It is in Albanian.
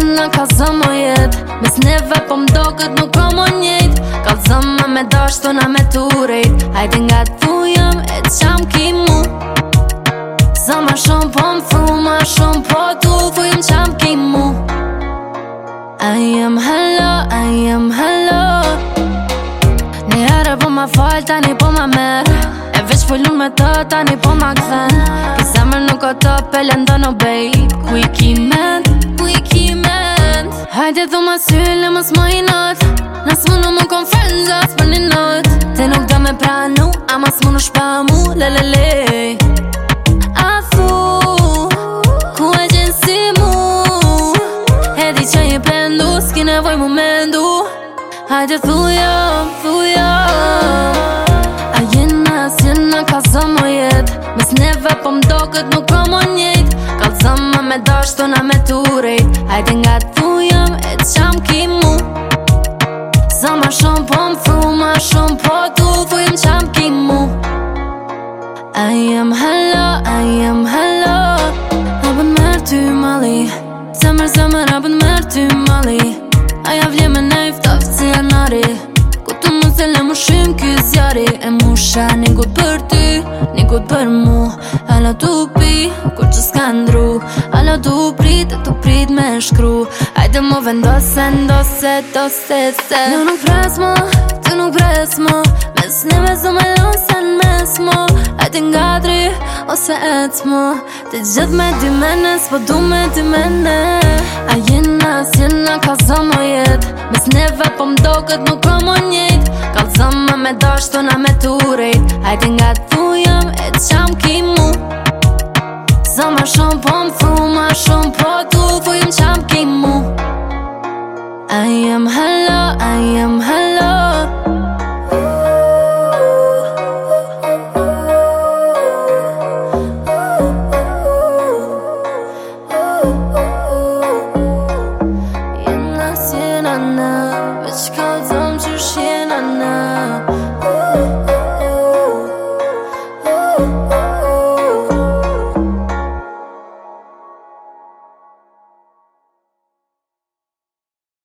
që ka zëmë o jetë Mes neve po m'do këtë nuk o më njëjtë Ka zëmë me dashtu në me turejtë Hajde nga të fujëm e të qam ki mu Zëmë ma shumë po më fru, ma shumë po tu Fujëm qam ki mu I am hello, I am hello Një herë po ma falë, tani po ma merë E veç pëllun me të, tani po ma këthen Këzemër nuk o të pëllendo në bejt Ku ki mendë Nëjtë e thumë asy, le më i not Nës më në më konë frënë gjatë për një not Te nuk do me pranu, a mas më në shpamu, le le le A thu, ku e gjenë si mu E di që një pendu, s'ki nevoj mu mendu Hajtë e thu jo, thu jo A jenë nas, jenë në ka zë më jetë Mës neve po më do këtë nuk komo po njëjtë Kalë zë me dashtu na me turejt Hajtë nga të thu qam ki mu Zama shumë po më fru Ma shumë po tu Fujem qam ki mu I am hello, I am hello Abën mërë ty mali Zemër, zemër, abën mërë ty mali Aja vlje me mushim ky zjarri e musha Nikot për ty, nikot për mu Ala tu pi, kur që s'ka ndru Ala tu prit, tu prit me shkru Ajde më vendose, ndose, dose, se Në nuk vres mo, ty nuk vres mo Mes njëve zë me lose në mes mo Ajde nga dri, ose et mo Të gjith me dy menes, po du me dy mene A jena, s'jena, ka zë ta po mdo kët nuk ka më njejt me dash të na me turejt Hajtë nga tu jam e të qam ki mu Zëma shumë po më thu ma shumë po tu Po jam qam ki mu I am hello, I am hello na na Bitch, cause I'm too shit, na na